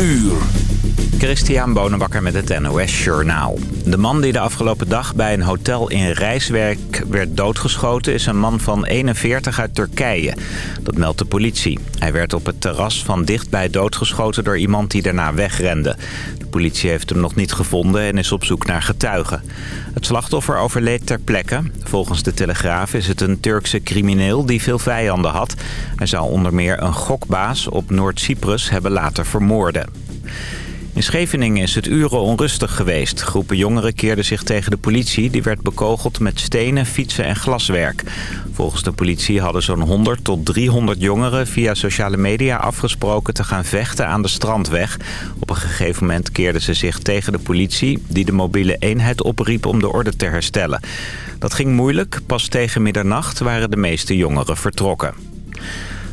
uur. Christian Bonenbakker met het NOS Journaal. De man die de afgelopen dag bij een hotel in Rijswerk werd doodgeschoten... is een man van 41 uit Turkije. Dat meldt de politie. Hij werd op het terras van dichtbij doodgeschoten door iemand die daarna wegrende. De politie heeft hem nog niet gevonden en is op zoek naar getuigen. Het slachtoffer overleed ter plekke. Volgens de Telegraaf is het een Turkse crimineel die veel vijanden had. Hij zou onder meer een gokbaas op Noord-Cyprus hebben laten vermoorden. In Scheveningen is het uren onrustig geweest. Groepen jongeren keerden zich tegen de politie. Die werd bekogeld met stenen, fietsen en glaswerk. Volgens de politie hadden zo'n 100 tot 300 jongeren via sociale media afgesproken te gaan vechten aan de strandweg. Op een gegeven moment keerden ze zich tegen de politie... die de mobiele eenheid opriep om de orde te herstellen. Dat ging moeilijk. Pas tegen middernacht waren de meeste jongeren vertrokken.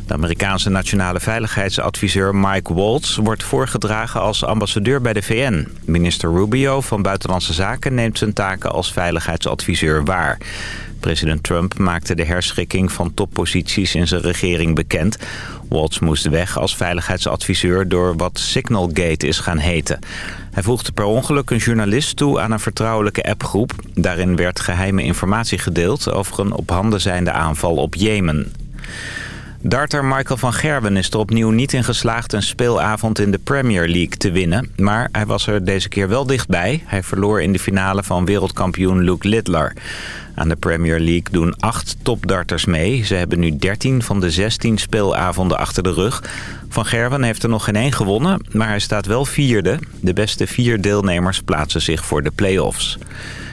De Amerikaanse nationale veiligheidsadviseur Mike Waltz wordt voorgedragen als ambassadeur bij de VN. Minister Rubio van Buitenlandse Zaken neemt zijn taken als veiligheidsadviseur waar. President Trump maakte de herschikking van topposities in zijn regering bekend. Waltz moest weg als veiligheidsadviseur door wat Signalgate is gaan heten. Hij voegde per ongeluk een journalist toe aan een vertrouwelijke appgroep. Daarin werd geheime informatie gedeeld over een op handen zijnde aanval op Jemen. Darter Michael van Gerwen is er opnieuw niet in geslaagd een speelavond in de Premier League te winnen. Maar hij was er deze keer wel dichtbij. Hij verloor in de finale van wereldkampioen Luke Littler. Aan de Premier League doen acht topdarters mee. Ze hebben nu 13 van de 16 speelavonden achter de rug. Van Gerwen heeft er nog geen één gewonnen, maar hij staat wel vierde. De beste vier deelnemers plaatsen zich voor de play-offs.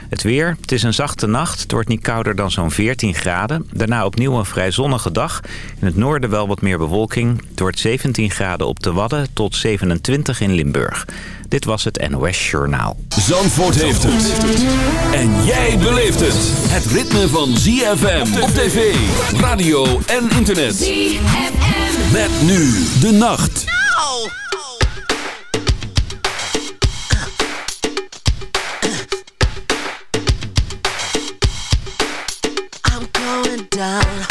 Het weer, het is een zachte nacht. Het wordt niet kouder dan zo'n 14 graden. Daarna opnieuw een vrij zonnige dag. In het noorden wel wat meer bewolking. Het wordt 17 graden op de Wadden tot 27 in Limburg. Dit was het NOS Journaal. Zandvoort heeft het. En jij beleeft het. Het ritme van ZFM op tv, radio en internet. ZFM. Met nu de nacht. Down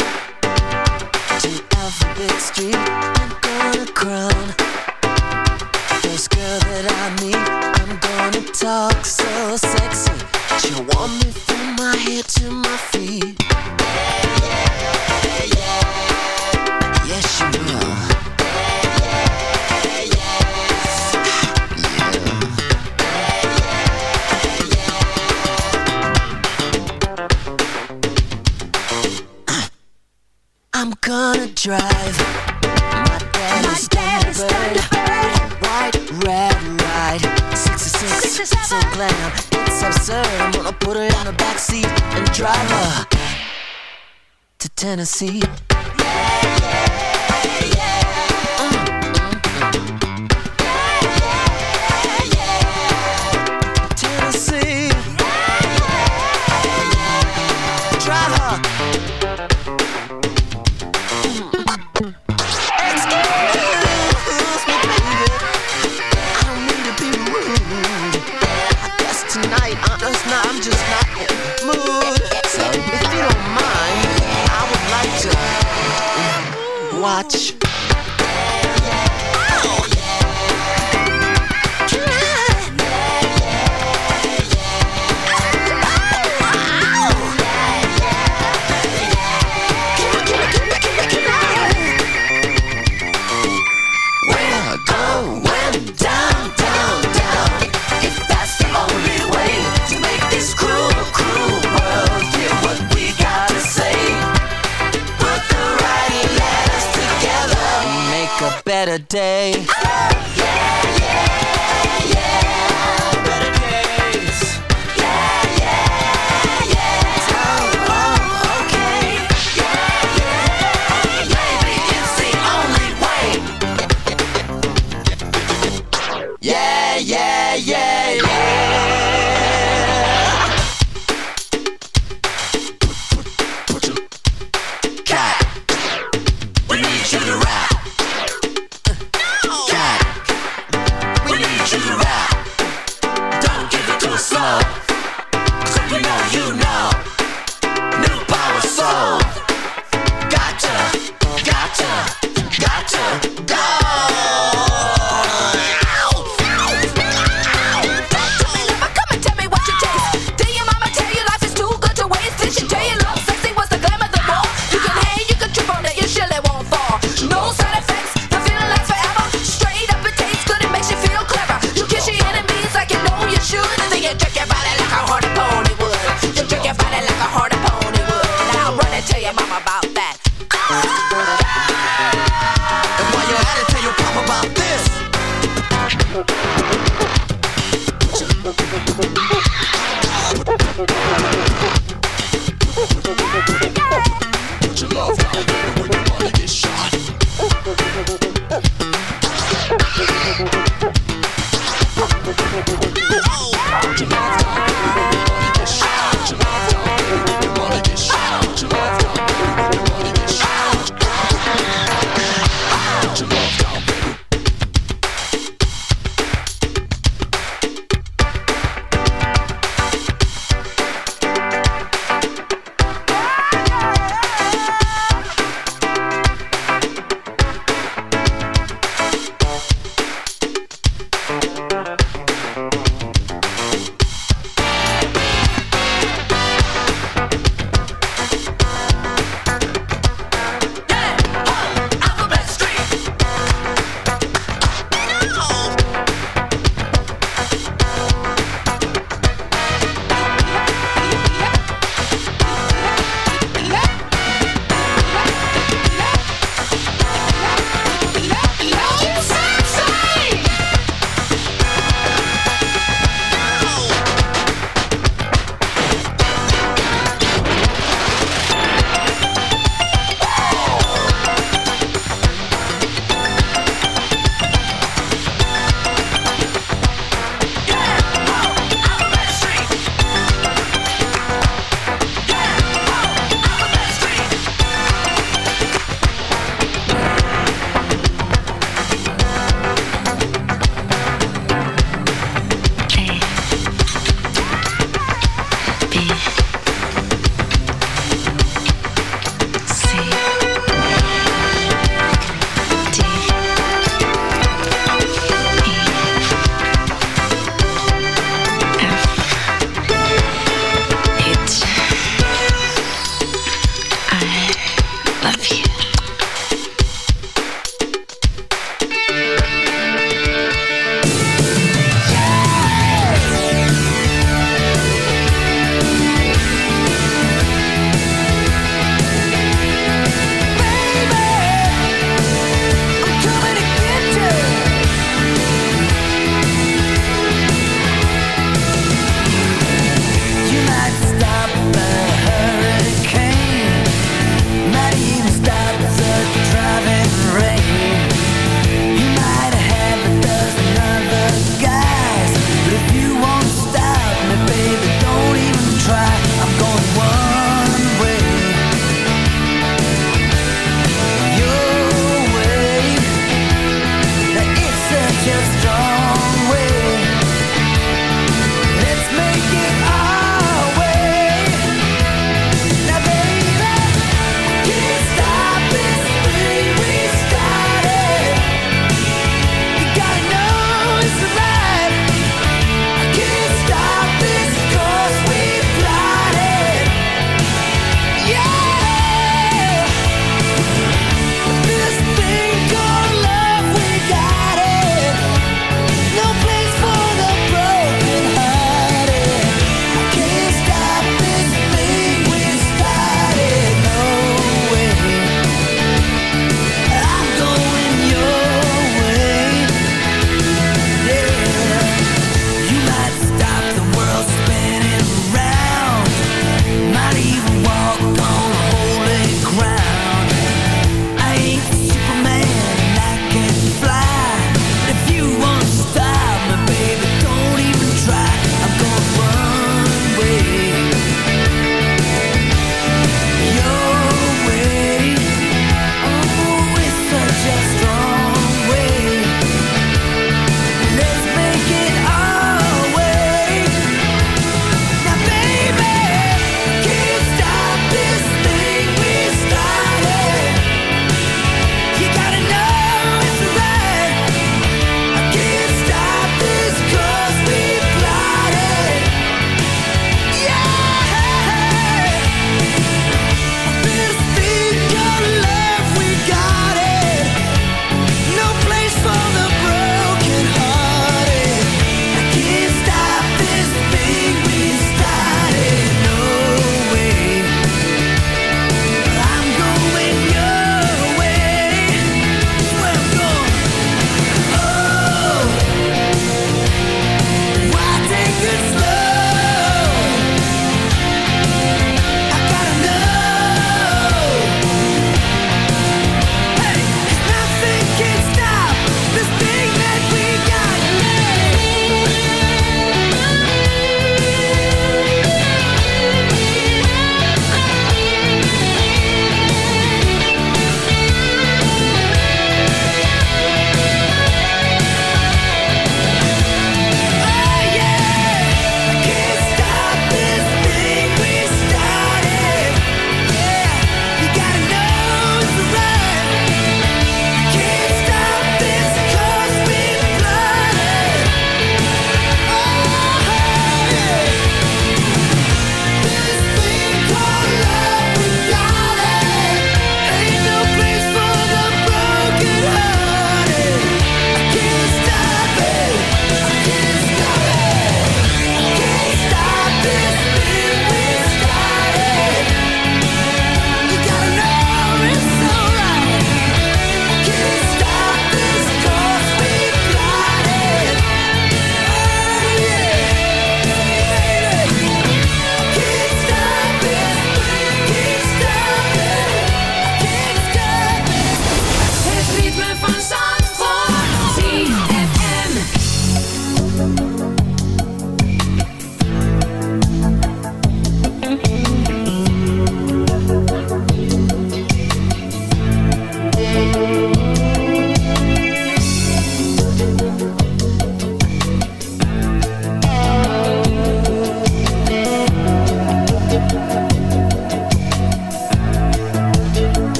66 glam. It's absurd. I'm gonna put her in the backseat and drive her to Tennessee.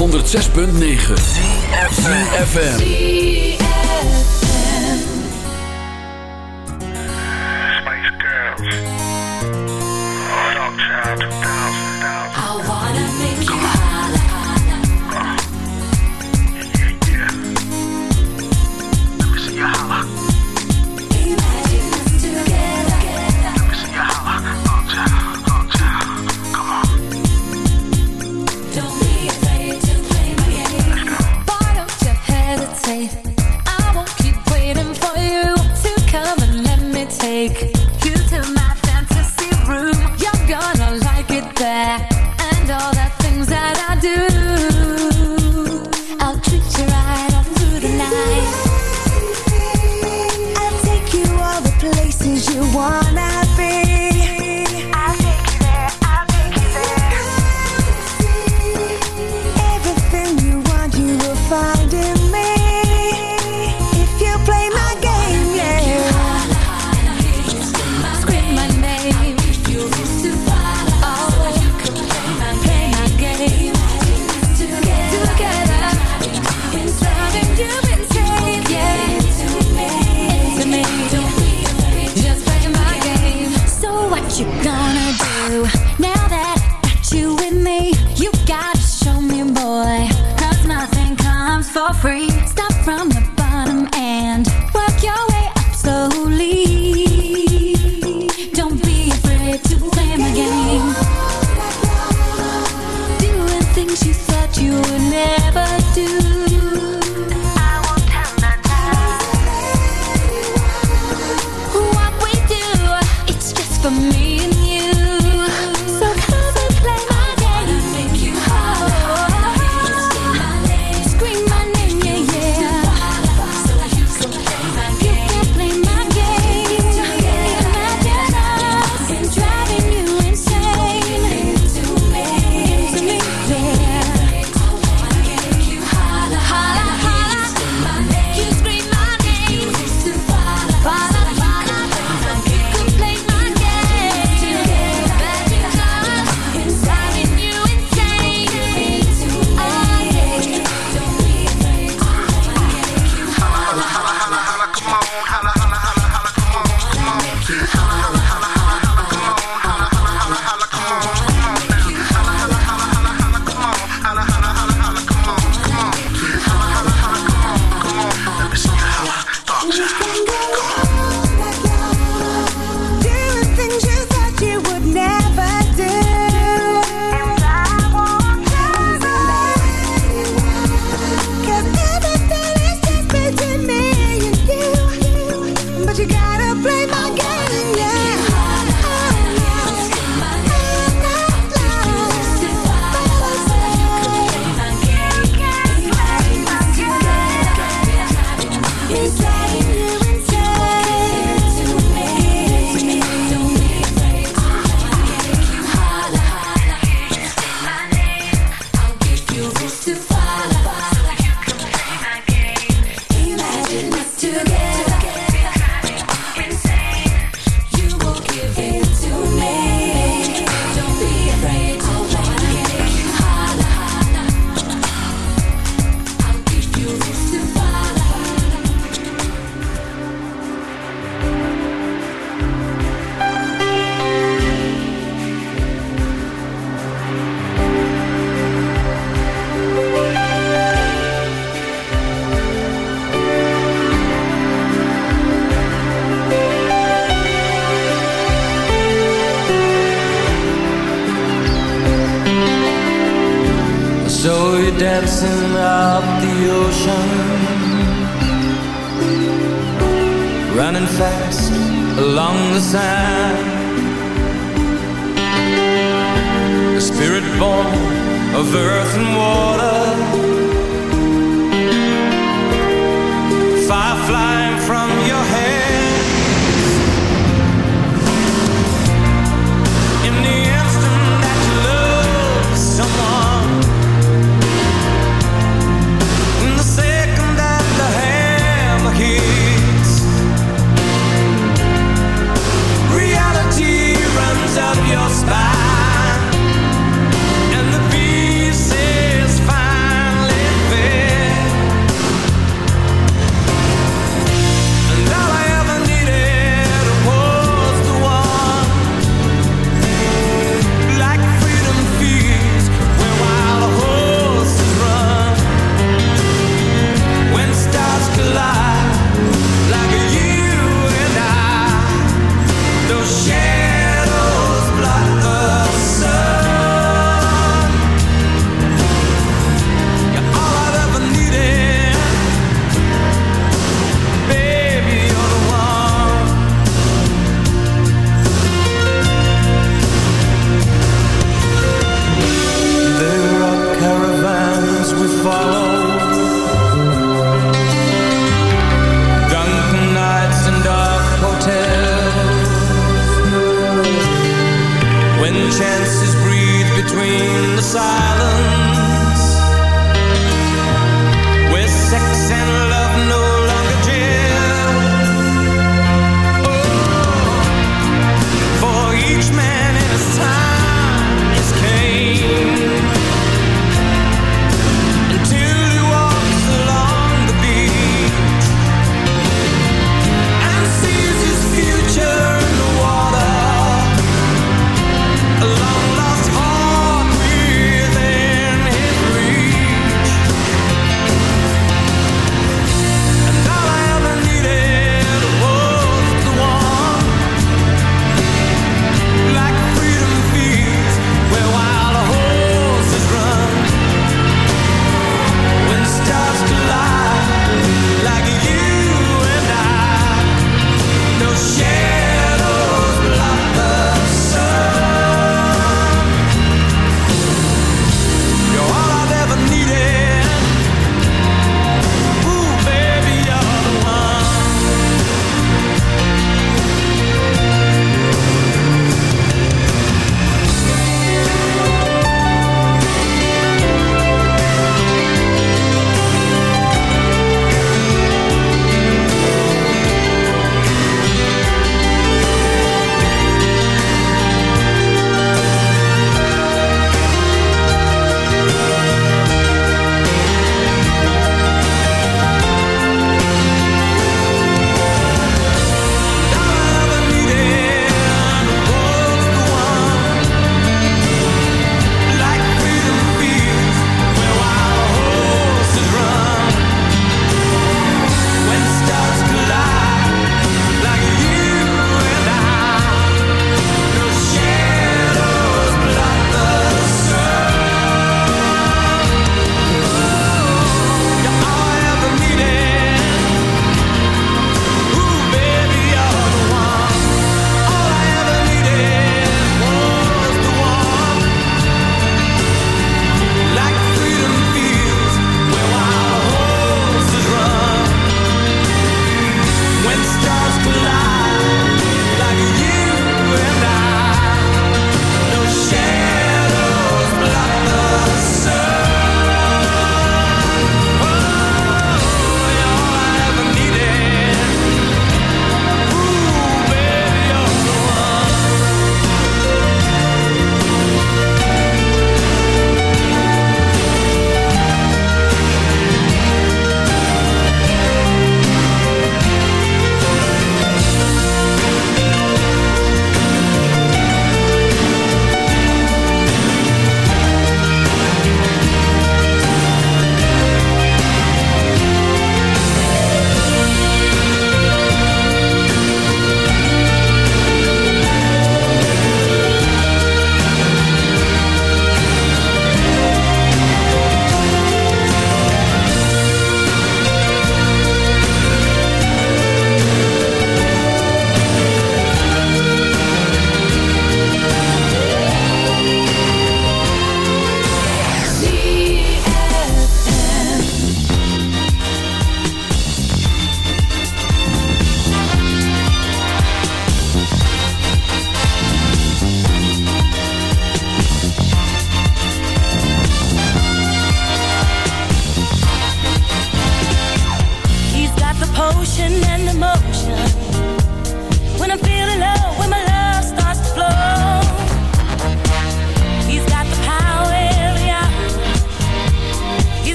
Op 106.9 FM.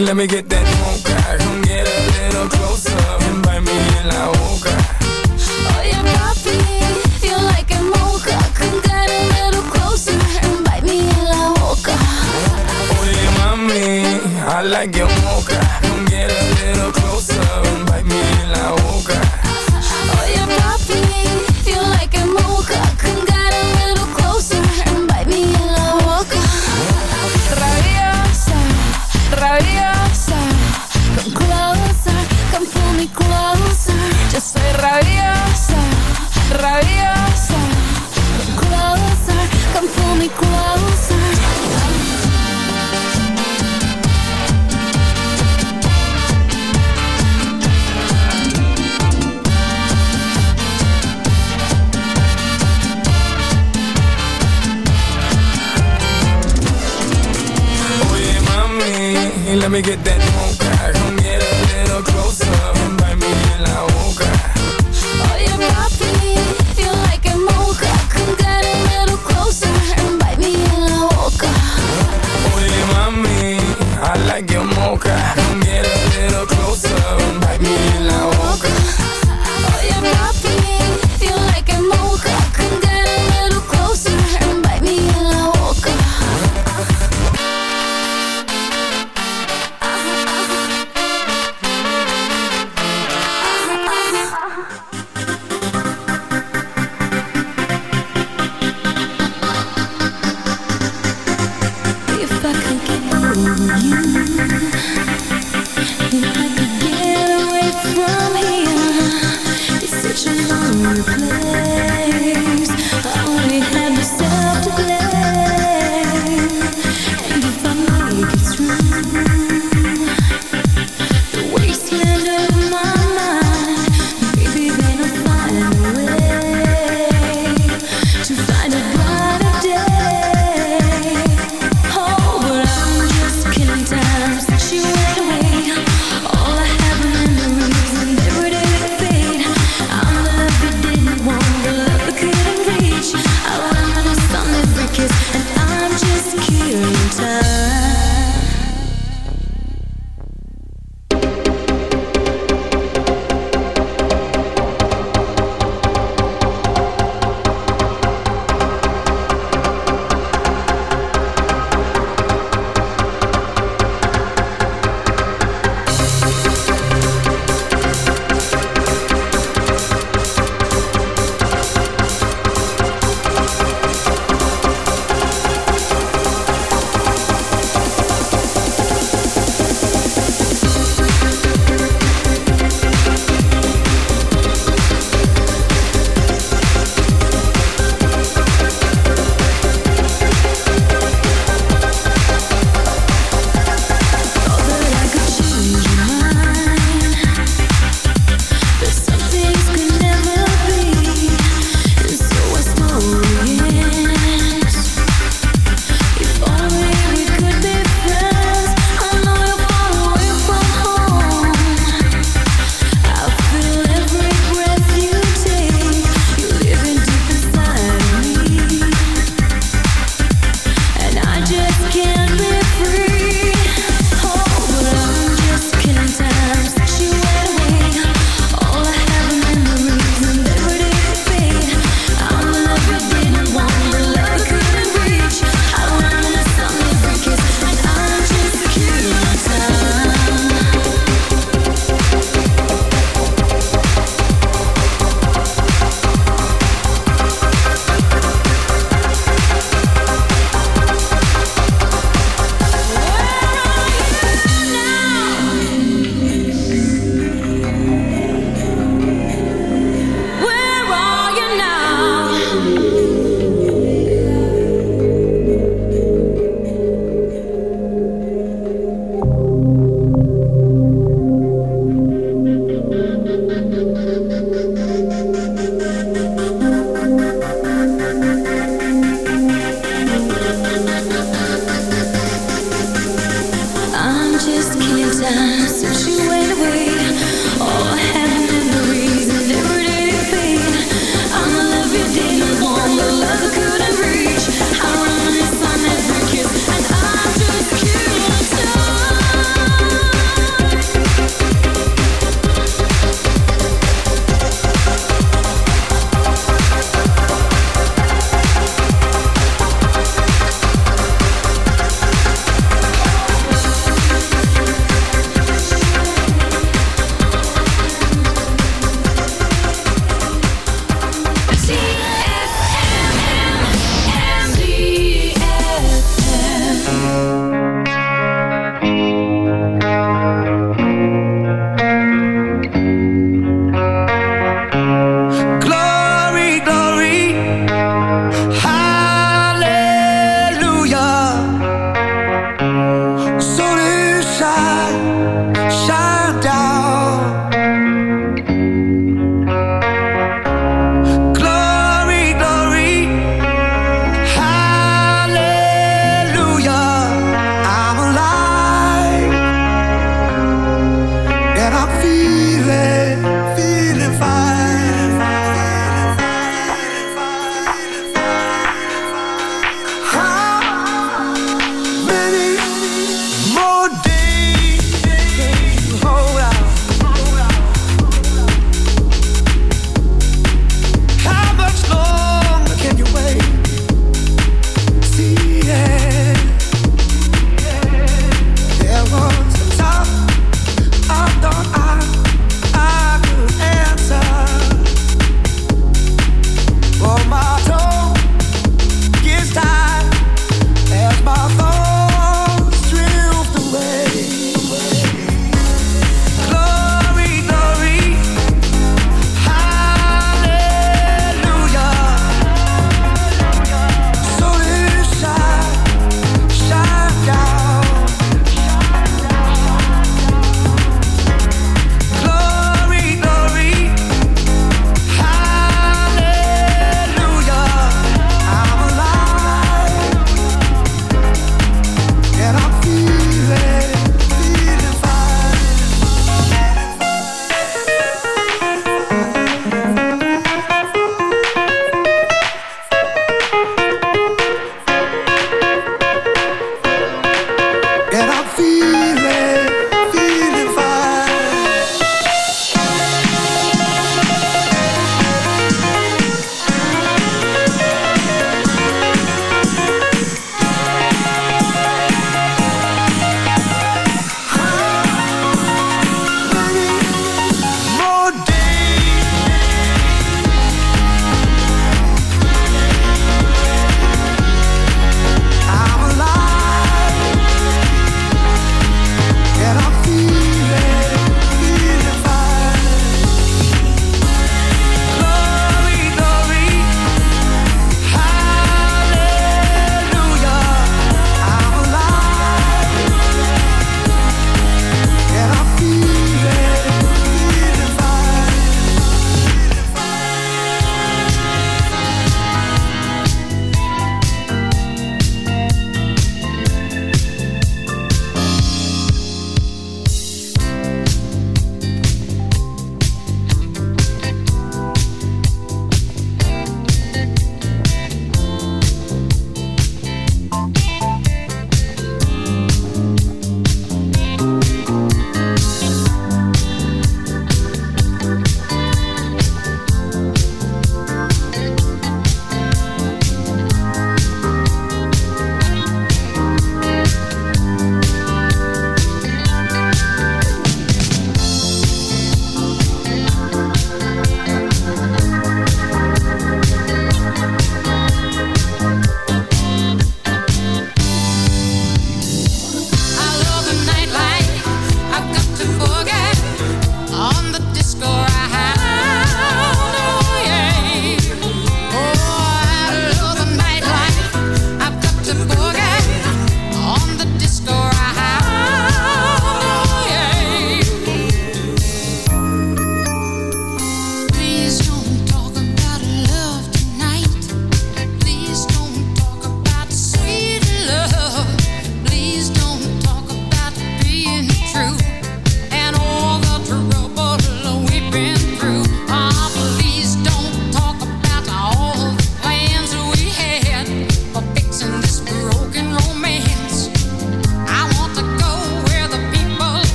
Let me get that mocha. Come get a little closer and bite me in la boca. Oh yeah, papi, you like a mocha. Come get a little closer and bite me in la boca. Oh yeah, mami, I like your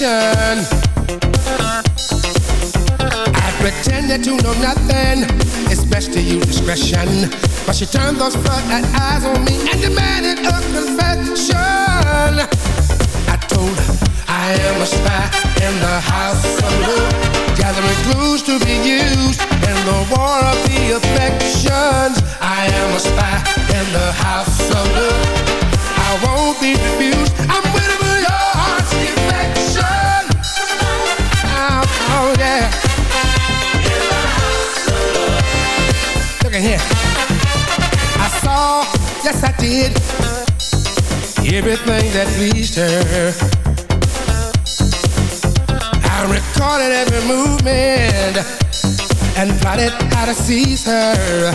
much. Did, everything that pleased her. I recorded every movement and plotted how to seize her.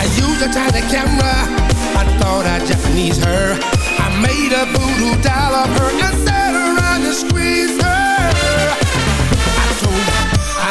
I used a tiny camera, I thought I'd Japanese her. I made a voodoo doll of her and sat around and squeezed her.